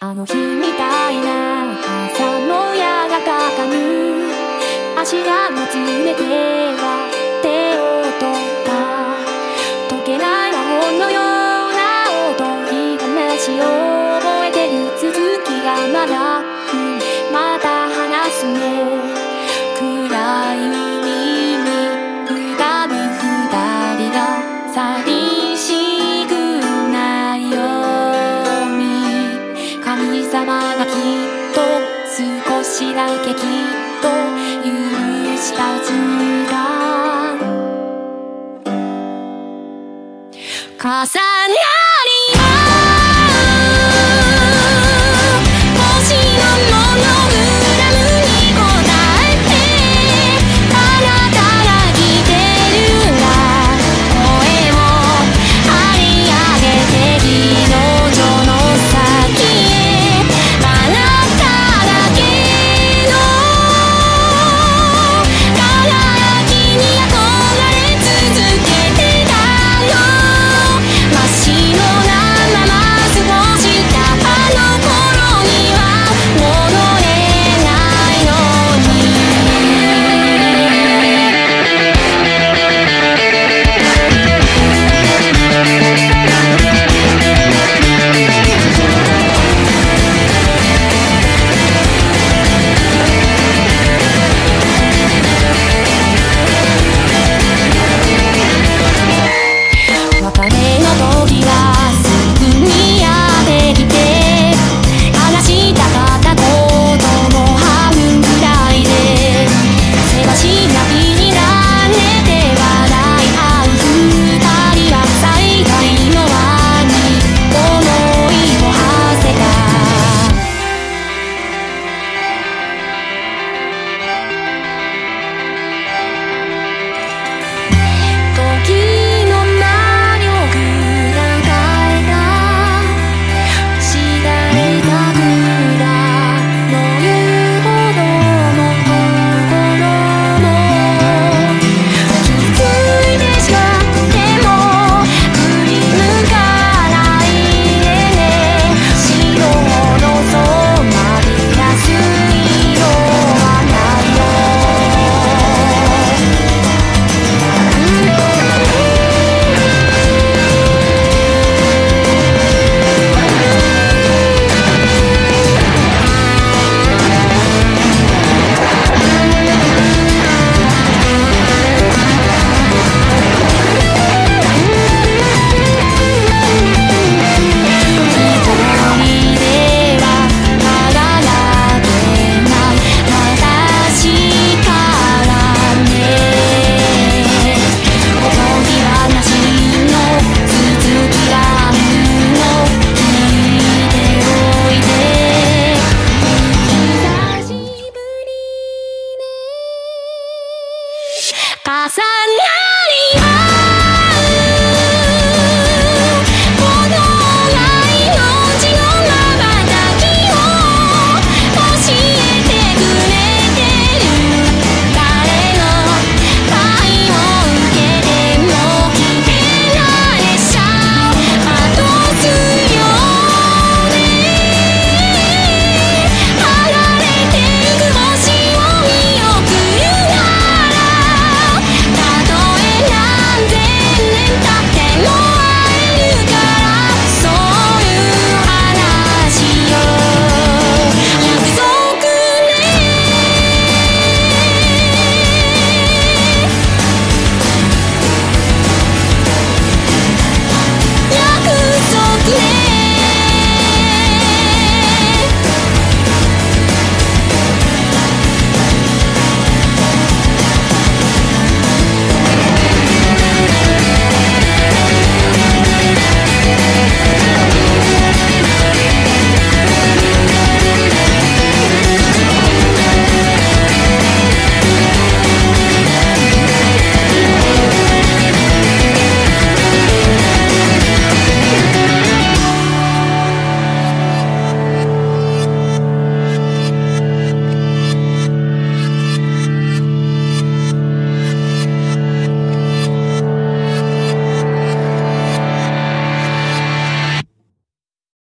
あの日みたいな朝の矢がかか足がもつれて重ん